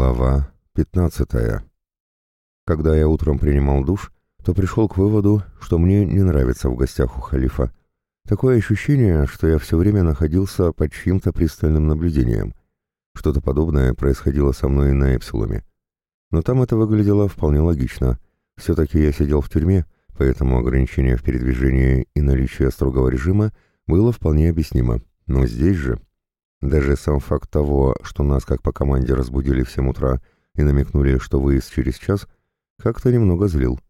Глава 15. Когда я утром принимал душ, то пришел к выводу, что мне не нравится в гостях у халифа. Такое ощущение, что я все время находился под чьим-то пристальным наблюдением. Что-то подобное происходило со мной на Эпсилуме. Но там это выглядело вполне логично. Все-таки я сидел в тюрьме, поэтому ограничение в передвижении и наличие строгого режима было вполне объяснимо. Но здесь же... Даже сам факт того, что нас как по команде разбудили в 7 утра и намекнули, что выезд через час, как-то немного злил.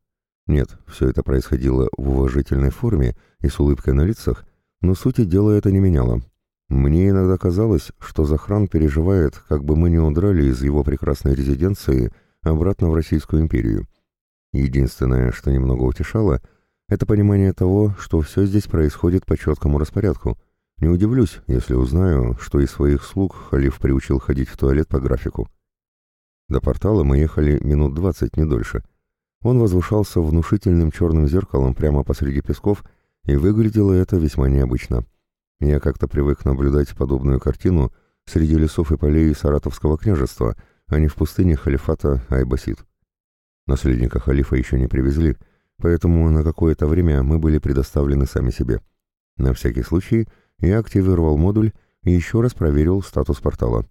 Нет, все это происходило в уважительной форме и с улыбкой на лицах, но сути дела это не меняло. Мне иногда казалось, что Захран переживает, как бы мы не удрали из его прекрасной резиденции обратно в Российскую империю. Единственное, что немного утешало, это понимание того, что все здесь происходит по четкому распорядку — не удивлюсь, если узнаю, что из своих слуг халиф приучил ходить в туалет по графику. До портала мы ехали минут двадцать, не дольше. Он возвышался внушительным черным зеркалом прямо посреди песков, и выглядело это весьма необычно. Я как-то привык наблюдать подобную картину среди лесов и полей Саратовского княжества, а не в пустыне халифата Айбасид. Наследника халифа еще не привезли, поэтому на какое-то время мы были предоставлены сами себе. На всякий случай — я активировал модуль и еще раз проверил статус портала.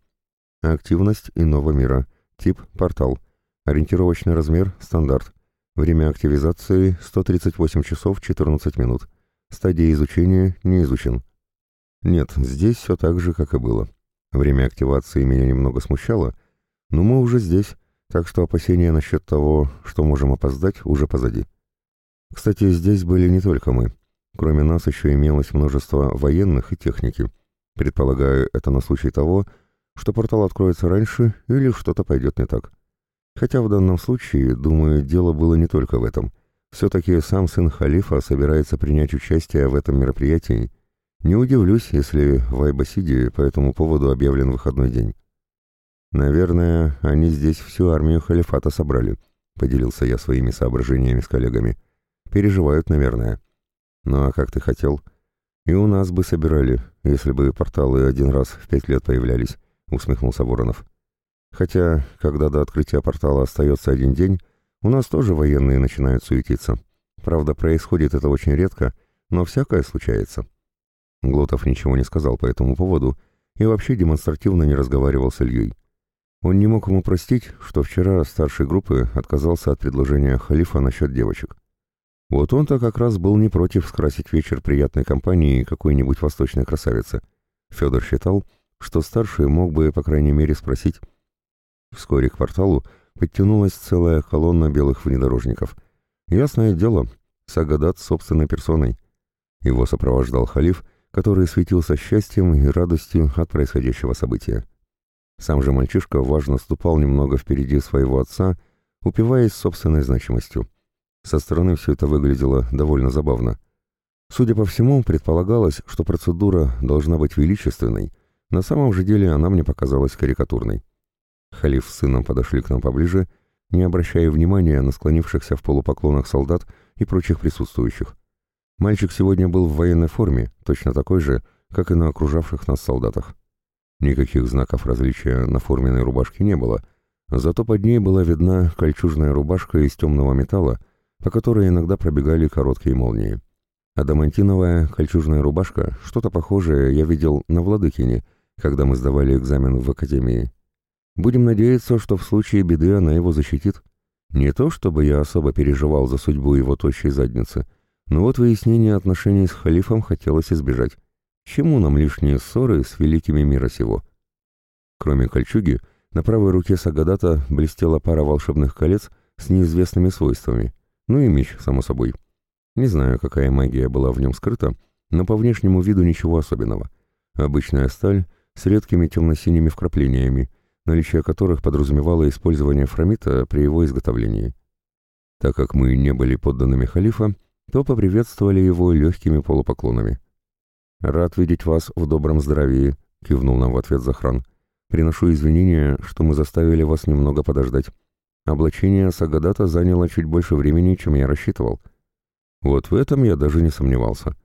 Активность иного мира. Тип – портал. Ориентировочный размер – стандарт. Время активизации – 138 часов 14 минут. Стадия изучения – не изучен. Нет, здесь все так же, как и было. Время активации меня немного смущало, но мы уже здесь, так что опасения насчет того, что можем опоздать, уже позади. Кстати, здесь были не только мы. Кроме нас еще имелось множество военных и техники. Предполагаю, это на случай того, что портал откроется раньше или что-то пойдет не так. Хотя в данном случае, думаю, дело было не только в этом. Все-таки сам сын халифа собирается принять участие в этом мероприятии. Не удивлюсь, если в Айбасиде по этому поводу объявлен выходной день. «Наверное, они здесь всю армию халифата собрали», — поделился я своими соображениями с коллегами. «Переживают, наверное». Ну а как ты хотел? И у нас бы собирали, если бы порталы один раз в пять лет появлялись, усмехнулся Воронов. Хотя, когда до открытия портала остается один день, у нас тоже военные начинают суетиться. Правда, происходит это очень редко, но всякое случается. Глотов ничего не сказал по этому поводу и вообще демонстративно не разговаривал с Ильей. Он не мог ему простить, что вчера старший группы отказался от предложения халифа насчет девочек. Вот он-то как раз был не против скрасить вечер приятной компанией какой-нибудь восточной красавицы. Федор считал, что старший мог бы, по крайней мере, спросить. Вскоре к порталу подтянулась целая колонна белых внедорожников. Ясное дело, Сагадат собственной персоной. Его сопровождал халиф, который светился счастьем и радостью от происходящего события. Сам же мальчишка важно ступал немного впереди своего отца, упиваясь собственной значимостью. Со стороны все это выглядело довольно забавно. Судя по всему, предполагалось, что процедура должна быть величественной, на самом же деле она мне показалась карикатурной. Халиф с сыном подошли к нам поближе, не обращая внимания на склонившихся в полупоклонах солдат и прочих присутствующих. Мальчик сегодня был в военной форме, точно такой же, как и на окружавших нас солдатах. Никаких знаков различия на форменной рубашке не было, зато под ней была видна кольчужная рубашка из темного металла, по которой иногда пробегали короткие молнии. Адамантиновая кольчужная рубашка, что-то похожее я видел на Владыкине, когда мы сдавали экзамен в академии. Будем надеяться, что в случае беды она его защитит. Не то, чтобы я особо переживал за судьбу его тощей задницы, но вот выяснение отношений с халифом хотелось избежать. Чему нам лишние ссоры с великими мира сего? Кроме кольчуги, на правой руке Сагадата блестела пара волшебных колец с неизвестными свойствами. Ну и меч, само собой. Не знаю, какая магия была в нем скрыта, но по внешнему виду ничего особенного. Обычная сталь с редкими темно-синими вкраплениями, наличие которых подразумевало использование фрамита при его изготовлении. Так как мы не были подданными халифа, то поприветствовали его легкими полупоклонами. «Рад видеть вас в добром здравии», — кивнул нам в ответ Захран. «Приношу извинения, что мы заставили вас немного подождать. Облачение Сагадата заняло чуть больше времени, чем я рассчитывал. Вот в этом я даже не сомневался.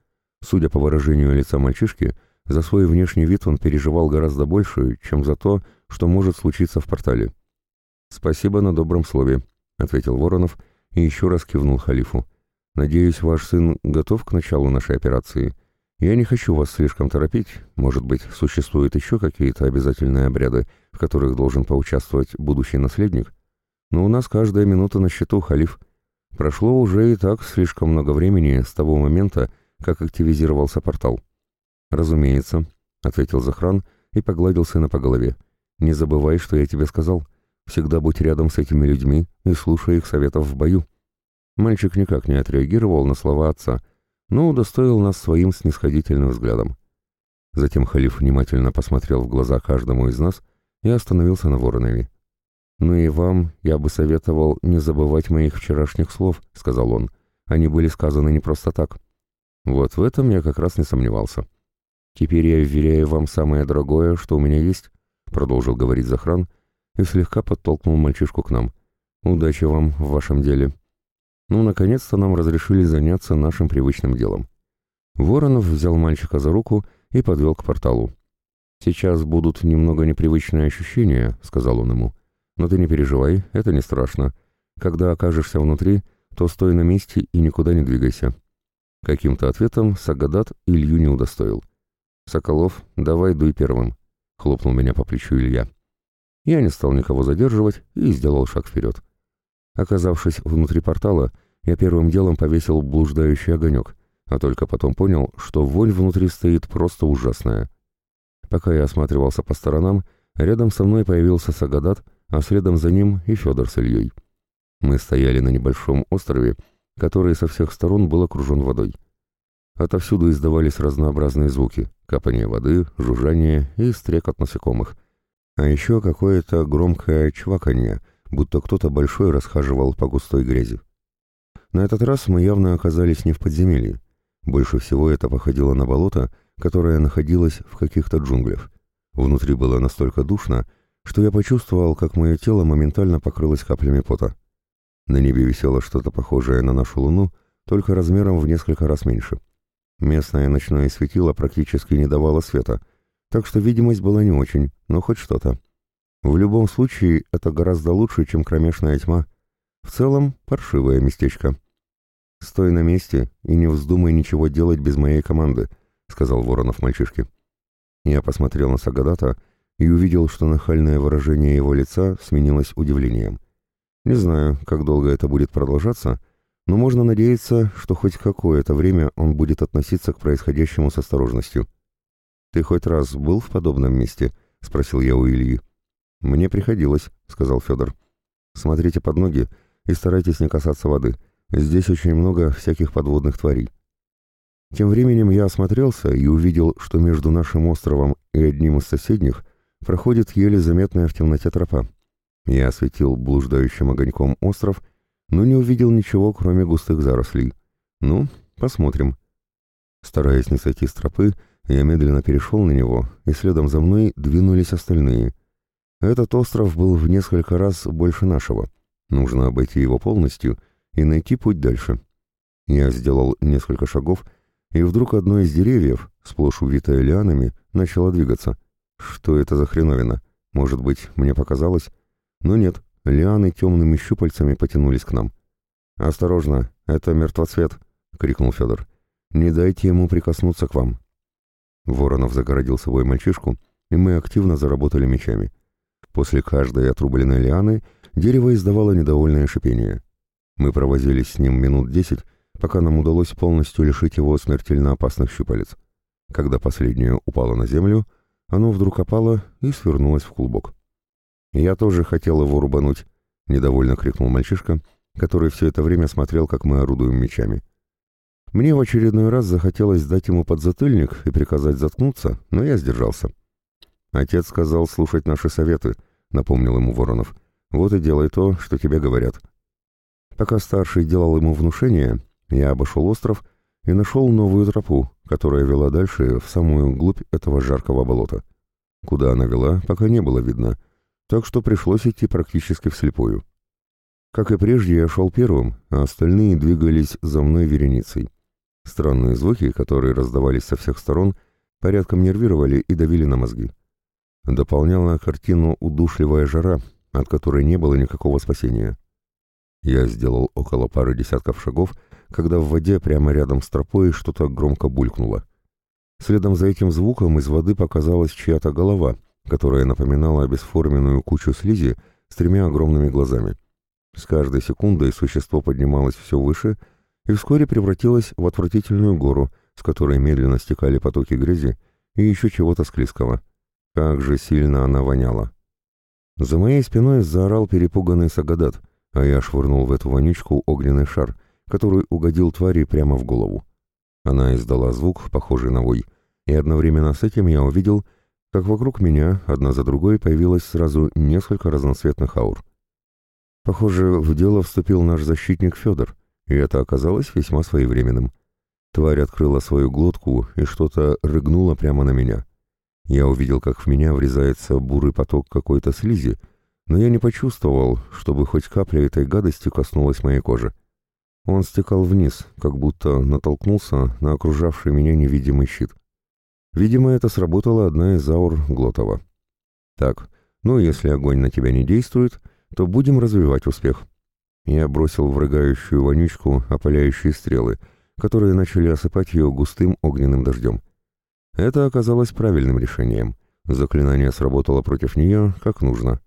Судя по выражению лица мальчишки, за свой внешний вид он переживал гораздо больше, чем за то, что может случиться в портале. «Спасибо на добром слове», — ответил Воронов и еще раз кивнул халифу. «Надеюсь, ваш сын готов к началу нашей операции. Я не хочу вас слишком торопить. Может быть, существуют еще какие-то обязательные обряды, в которых должен поучаствовать будущий наследник? Но у нас каждая минута на счету, халиф. Прошло уже и так слишком много времени с того момента, как активизировался портал». «Разумеется», — ответил Захран и погладил сына по голове. «Не забывай, что я тебе сказал. Всегда будь рядом с этими людьми и слушай их советов в бою». Мальчик никак не отреагировал на слова отца, но удостоил нас своим снисходительным взглядом. Затем халиф внимательно посмотрел в глаза каждому из нас и остановился на Воронове. «Ну и вам я бы советовал не забывать моих вчерашних слов», — сказал он. «Они были сказаны не просто так». Вот в этом я как раз не сомневался. «Теперь я вверяю вам самое дорогое, что у меня есть», — продолжил говорить Захран и слегка подтолкнул мальчишку к нам. «Удачи вам в вашем деле». Ну, наконец-то нам разрешили заняться нашим привычным делом. Воронов взял мальчика за руку и подвел к порталу. «Сейчас будут немного непривычные ощущения», — сказал он ему. «Но ты не переживай, это не страшно. Когда окажешься внутри, то стой на месте и никуда не двигайся». Каким-то ответом Сагадат Илью не удостоил. «Соколов, давай дуй первым», — хлопнул меня по плечу Илья. Я не стал никого задерживать и сделал шаг вперед. Оказавшись внутри портала, я первым делом повесил блуждающий огонек, а только потом понял, что вонь внутри стоит просто ужасная. Пока я осматривался по сторонам, рядом со мной появился Сагадат, а следом за ним и Федор с Ильей. Мы стояли на небольшом острове, который со всех сторон был окружен водой. Отовсюду издавались разнообразные звуки — капание воды, жужжание и стрекот насекомых. А еще какое-то громкое чваканье, будто кто-то большой расхаживал по густой грязи. На этот раз мы явно оказались не в подземелье. Больше всего это походило на болото, которое находилось в каких-то джунглях. Внутри было настолько душно, что я почувствовал, как мое тело моментально покрылось каплями пота. На небе висело что-то похожее на нашу Луну, только размером в несколько раз меньше. Местное ночное светило практически не давало света, так что видимость была не очень, но хоть что-то. В любом случае, это гораздо лучше, чем кромешная тьма. В целом, паршивое местечко. «Стой на месте и не вздумай ничего делать без моей команды», — сказал Воронов мальчишке. Я посмотрел на Сагадата и увидел, что нахальное выражение его лица сменилось удивлением. Не знаю, как долго это будет продолжаться, — но можно надеяться, что хоть какое-то время он будет относиться к происходящему с осторожностью. «Ты хоть раз был в подобном месте?» — спросил я у Ильи. «Мне приходилось», — сказал Федор. «Смотрите под ноги и старайтесь не касаться воды. Здесь очень много всяких подводных тварей». Тем временем я осмотрелся и увидел, что между нашим островом и одним из соседних проходит еле заметная в темноте тропа. Я осветил блуждающим огоньком остров — но не увидел ничего, кроме густых зарослей. Ну, посмотрим. Стараясь не сойти с тропы, я медленно перешел на него, и следом за мной двинулись остальные. Этот остров был в несколько раз больше нашего. Нужно обойти его полностью и найти путь дальше. Я сделал несколько шагов, и вдруг одно из деревьев, сплошь увитое лианами, начало двигаться. Что это за хреновина? Может быть, мне показалось? Но нет, Лианы темными щупальцами потянулись к нам. «Осторожно, это мертвоцвет!» — крикнул Федор. «Не дайте ему прикоснуться к вам!» Воронов загородил собой мальчишку, и мы активно заработали мечами. После каждой отрубленной лианы дерево издавало недовольное шипение. Мы провозились с ним минут десять, пока нам удалось полностью лишить его смертельно опасных щупалец. Когда последнее упало на землю, оно вдруг опало и свернулось в клубок. «Я тоже хотел его рубануть», — недовольно крикнул мальчишка, который все это время смотрел, как мы орудуем мечами. Мне в очередной раз захотелось дать ему подзатыльник и приказать заткнуться, но я сдержался. «Отец сказал слушать наши советы», — напомнил ему Воронов. «Вот и делай то, что тебе говорят». Пока старший делал ему внушение, я обошел остров и нашел новую тропу, которая вела дальше в самую глубь этого жаркого болота. Куда она вела, пока не было видно — так что пришлось идти практически вслепую. Как и прежде, я шел первым, а остальные двигались за мной вереницей. Странные звуки, которые раздавались со всех сторон, порядком нервировали и давили на мозги. Дополняла картину удушливая жара, от которой не было никакого спасения. Я сделал около пары десятков шагов, когда в воде прямо рядом с тропой что-то громко булькнуло. Следом за этим звуком из воды показалась чья-то голова, которая напоминала бесформенную кучу слизи с тремя огромными глазами. С каждой секундой существо поднималось все выше и вскоре превратилось в отвратительную гору, с которой медленно стекали потоки грязи и еще чего-то склизкого. Как же сильно она воняла. За моей спиной заорал перепуганный Сагадат, а я швырнул в эту вонючку огненный шар, который угодил твари прямо в голову. Она издала звук, похожий на вой, и одновременно с этим я увидел, как вокруг меня, одна за другой, появилось сразу несколько разноцветных аур. Похоже, в дело вступил наш защитник Федор, и это оказалось весьма своевременным. Тварь открыла свою глотку и что-то рыгнуло прямо на меня. Я увидел, как в меня врезается бурый поток какой-то слизи, но я не почувствовал, чтобы хоть капля этой гадости коснулась моей кожи. Он стекал вниз, как будто натолкнулся на окружавший меня невидимый щит. Видимо, это сработала одна из аур Глотова. Так, ну если огонь на тебя не действует, то будем развивать успех. Я бросил в рыгающую вонючку опаляющие стрелы, которые начали осыпать ее густым огненным дождем. Это оказалось правильным решением. Заклинание сработало против нее как нужно.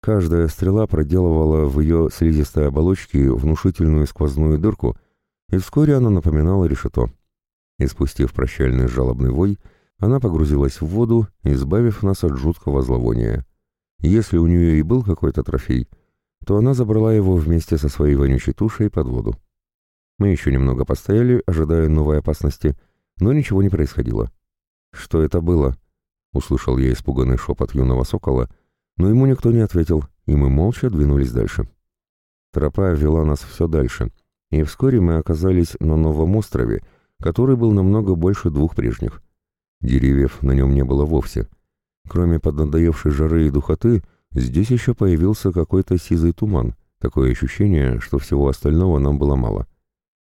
Каждая стрела проделывала в ее слизистой оболочке внушительную сквозную дырку, и вскоре она напоминала решето. И спустив прощальный жалобный вой, она погрузилась в воду, избавив нас от жуткого зловония. Если у нее и был какой-то трофей, то она забрала его вместе со своей вонючей тушей под воду. Мы еще немного постояли, ожидая новой опасности, но ничего не происходило. «Что это было?» — услышал я испуганный шепот юного сокола, но ему никто не ответил, и мы молча двинулись дальше. Тропа вела нас все дальше, и вскоре мы оказались на новом острове, который был намного больше двух прежних. Деревьев на нем не было вовсе. Кроме поднадоевшей жары и духоты, здесь еще появился какой-то сизый туман, такое ощущение, что всего остального нам было мало.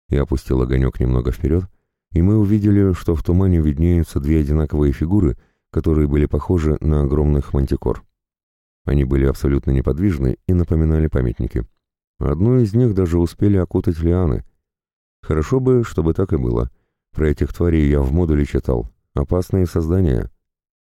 Я опустил огонек немного вперед, и мы увидели, что в тумане виднеются две одинаковые фигуры, которые были похожи на огромных мантикор. Они были абсолютно неподвижны и напоминали памятники. Одну из них даже успели окутать лианы. Хорошо бы, чтобы так и было. Про этих тварей я в модуле читал, Опасные создания.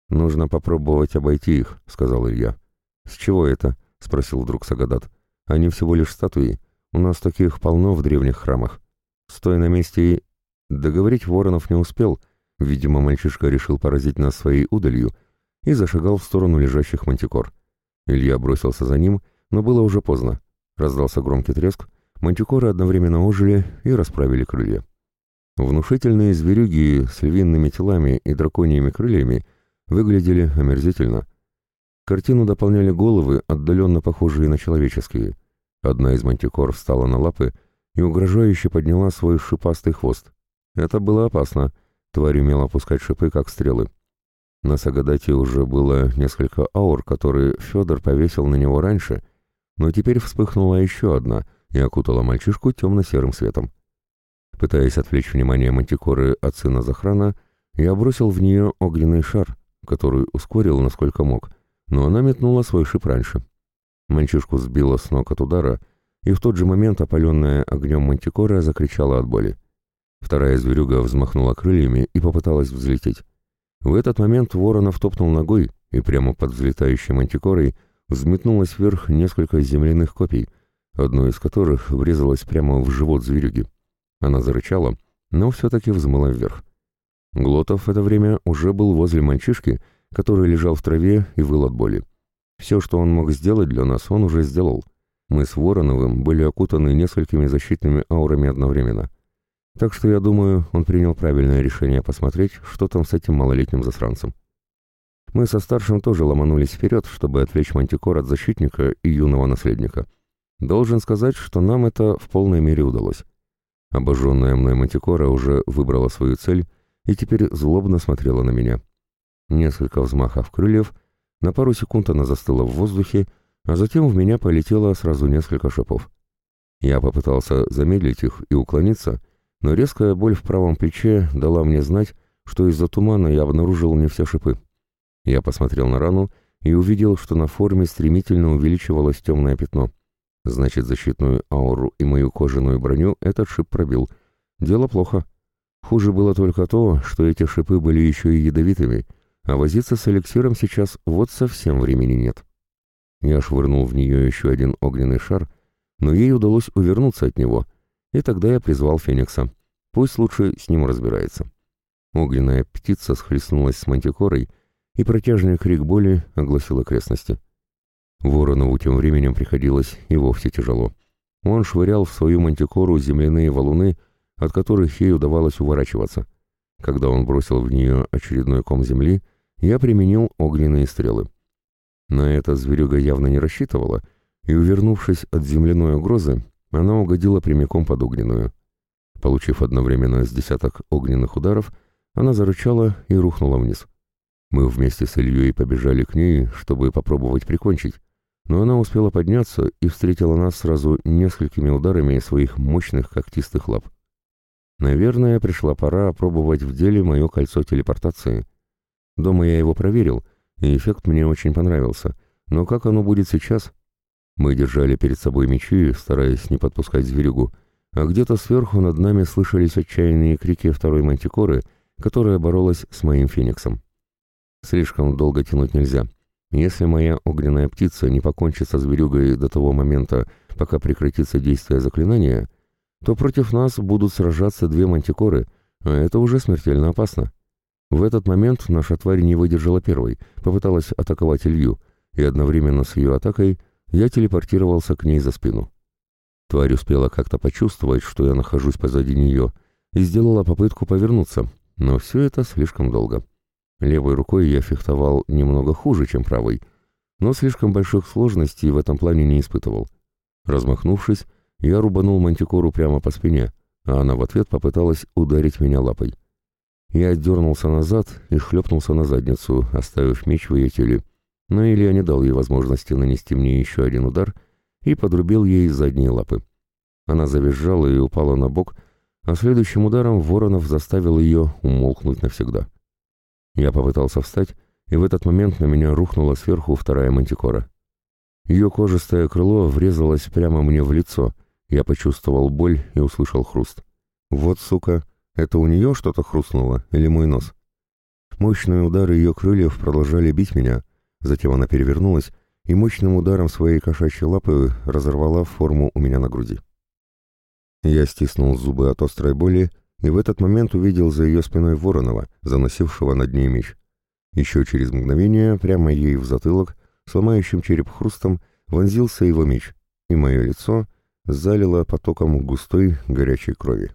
Нужно попробовать обойти их, сказал Илья. С чего это? спросил вдруг Сагадат. Они всего лишь статуи. У нас таких полно в древних храмах. Стой на месте и... Договорить Воронов не успел. Видимо, мальчишка решил поразить нас своей удалью и зашагал в сторону лежащих мантикор. Илья бросился за ним, но было уже поздно. Раздался громкий треск, мантикоры одновременно ожили и расправили крылья. Внушительные зверюги с львиными телами и драконьими крыльями выглядели омерзительно. Картину дополняли головы, отдаленно похожие на человеческие. Одна из мантикор встала на лапы и угрожающе подняла свой шипастый хвост. Это было опасно. Тварь умела пускать шипы, как стрелы. На Сагадате уже было несколько аур, которые Федор повесил на него раньше, но теперь вспыхнула еще одна и окутала мальчишку темно-серым светом. Пытаясь отвлечь внимание мантикоры от сына Захрана, я бросил в нее огненный шар, который ускорил насколько мог, но она метнула свой шип раньше. Мальчишку сбило с ног от удара, и в тот же момент опаленная огнем мантикора закричала от боли. Вторая зверюга взмахнула крыльями и попыталась взлететь. В этот момент Воронов топнул ногой, и прямо под взлетающей мантикорой взметнулось вверх несколько земляных копий, одно из которых врезалось прямо в живот зверюги. Она зарычала, но все-таки взмыла вверх. Глотов в это время уже был возле мальчишки, который лежал в траве и выл от боли. Все, что он мог сделать для нас, он уже сделал. Мы с Вороновым были окутаны несколькими защитными аурами одновременно. Так что, я думаю, он принял правильное решение посмотреть, что там с этим малолетним засранцем. Мы со старшим тоже ломанулись вперед, чтобы отвлечь Мантикор от защитника и юного наследника. Должен сказать, что нам это в полной мере удалось. Обожженная мной Мантикора уже выбрала свою цель и теперь злобно смотрела на меня. Несколько взмахов крыльев, на пару секунд она застыла в воздухе, а затем в меня полетело сразу несколько шипов. Я попытался замедлить их и уклониться, но резкая боль в правом плече дала мне знать, что из-за тумана я обнаружил не все шипы. Я посмотрел на рану и увидел, что на форме стремительно увеличивалось темное пятно. Значит, защитную ауру и мою кожаную броню этот шип пробил. Дело плохо. Хуже было только то, что эти шипы были еще и ядовитыми, а возиться с эликсиром сейчас вот совсем времени нет. Я швырнул в нее еще один огненный шар, но ей удалось увернуться от него, и тогда я призвал Феникса. Пусть лучше с ним разбирается. Огненная птица схлестнулась с мантикорой, и протяжный крик боли огласил окрестности. Воронову тем временем приходилось и вовсе тяжело. Он швырял в свою мантикору земляные валуны, от которых ей удавалось уворачиваться. Когда он бросил в нее очередной ком земли, я применил огненные стрелы. На это зверюга явно не рассчитывала, и, увернувшись от земляной угрозы, она угодила прямиком под огненную. Получив одновременно с десяток огненных ударов, она зарычала и рухнула вниз. Мы вместе с Ильей побежали к ней, чтобы попробовать прикончить, но она успела подняться и встретила нас сразу несколькими ударами своих мощных когтистых лап. Наверное, пришла пора опробовать в деле мое кольцо телепортации. Дома я его проверил, и эффект мне очень понравился, но как оно будет сейчас? Мы держали перед собой мечи, стараясь не подпускать зверюгу, а где-то сверху над нами слышались отчаянные крики второй мантикоры, которая боролась с моим фениксом. Слишком долго тянуть нельзя. Если моя огненная птица не покончит со зверюгой до того момента, пока прекратится действие заклинания, то против нас будут сражаться две мантикоры, а это уже смертельно опасно. В этот момент наша тварь не выдержала первой, попыталась атаковать Илью, и одновременно с ее атакой я телепортировался к ней за спину. Тварь успела как-то почувствовать, что я нахожусь позади нее, и сделала попытку повернуться, но все это слишком долго. Левой рукой я фехтовал немного хуже, чем правой, но слишком больших сложностей в этом плане не испытывал. Размахнувшись, я рубанул мантикору прямо по спине, а она в ответ попыталась ударить меня лапой. Я дернулся назад и шлепнулся на задницу, оставив меч в ее теле. Но Илья не дал ей возможности нанести мне еще один удар и подрубил ей задние лапы. Она завизжала и упала на бок, а следующим ударом Воронов заставил ее умолкнуть навсегда. Я попытался встать, и в этот момент на меня рухнула сверху вторая мантикора. Ее кожистое крыло врезалось прямо мне в лицо. Я почувствовал боль и услышал хруст. «Вот, сука, это у нее что-то хрустнуло или мой нос?» Мощные удары ее крыльев продолжали бить меня. Затем она перевернулась и мощным ударом своей кошачьей лапы разорвала форму у меня на груди. Я стиснул зубы от острой боли и в этот момент увидел за ее спиной Воронова, заносившего над ней меч. Еще через мгновение, прямо ей в затылок, сломающим череп хрустом, вонзился его меч, и мое лицо залило потоком густой горячей крови.